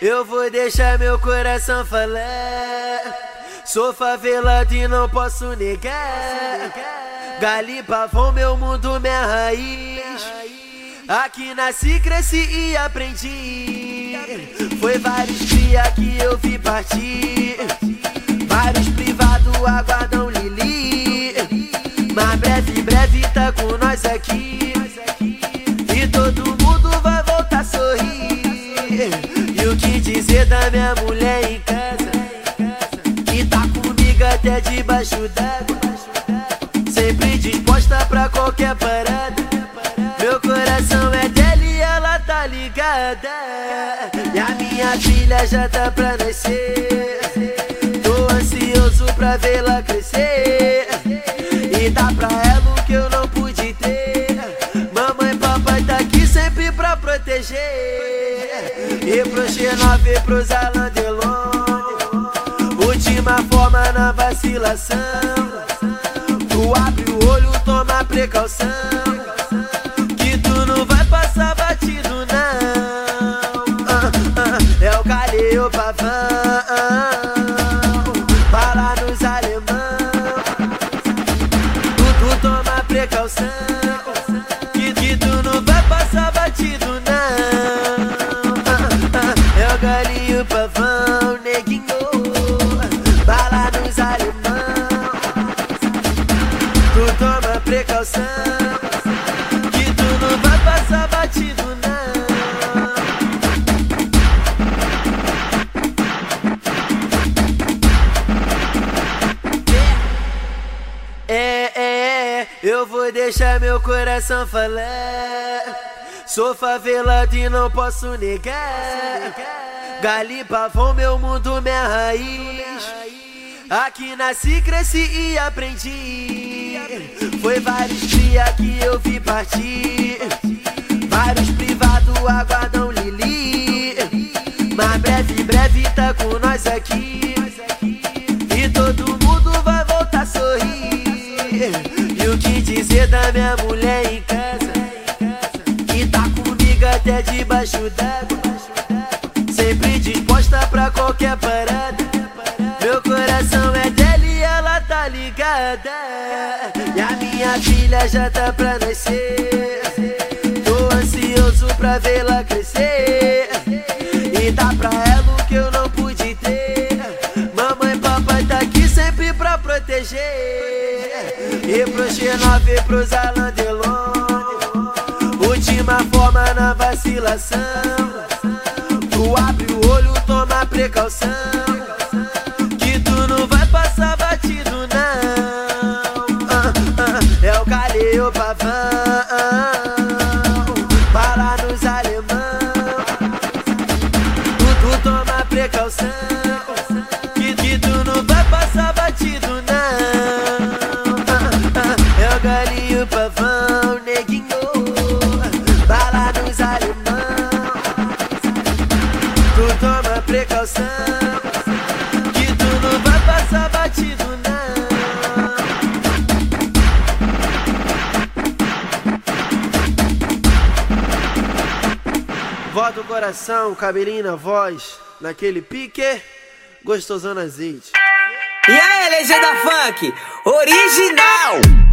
eu vou deixar meu coração falar. Sou favelado e não posso negar. Gali Pavão, meu mundo, minha raiz. Aqui nasci, cresci e aprendi. Foi vários dias que eu vi partir. Vários privados aguardam Lili. Mas breve, breve tá com nós aqui. Minha mulher em casa? até debaixo d'água. Sempre disposta pra qualquer parada. Meu coração é dela e ela tá ligada. E a minha filha já tá pra nascer. Tô ansioso pra vê-la crescer. Proteger. E pro X9 pros Alandelon última forma na vacilação. Tu abre o olho, toma precaução. Precaução Que tu não vai passar batido não. É, é, é, eu vou deixar meu coração falar. Sou favelado e não posso negar. Gali Pavão, meu mundo, minha raiz. Aqui nasci, cresci e aprendi. Foi vários dias que eu vi partir. Vários privados aguardam Lili. Mas breve, breve tá com nós aqui. E todo mundo vai voltar a sorrir. E o que dizer da minha mulher em casa? Que tá comigo até debaixo d'água. Sempre disposta pra qualquer parada. Ligada. E a minha filha já tá pra nascer. Tô ansioso pra vê-la crescer. E dá pra ela o que eu não pude ter. Mamãe e papai tá aqui sempre pra proteger. E pro X9 pros Alandelon. Última forma na vacilação. Tu abre o olho, toma precaução calheiro pavão. Fala nos alemão Tu, toma precaução. Que, que tu não vai passar batido não. É o galinho pavão, neguinho. Fala nos alemão Tu toma precaução Do coração, cabelinho na voz Naquele pique, gostosão azeite E aí, legenda funk, original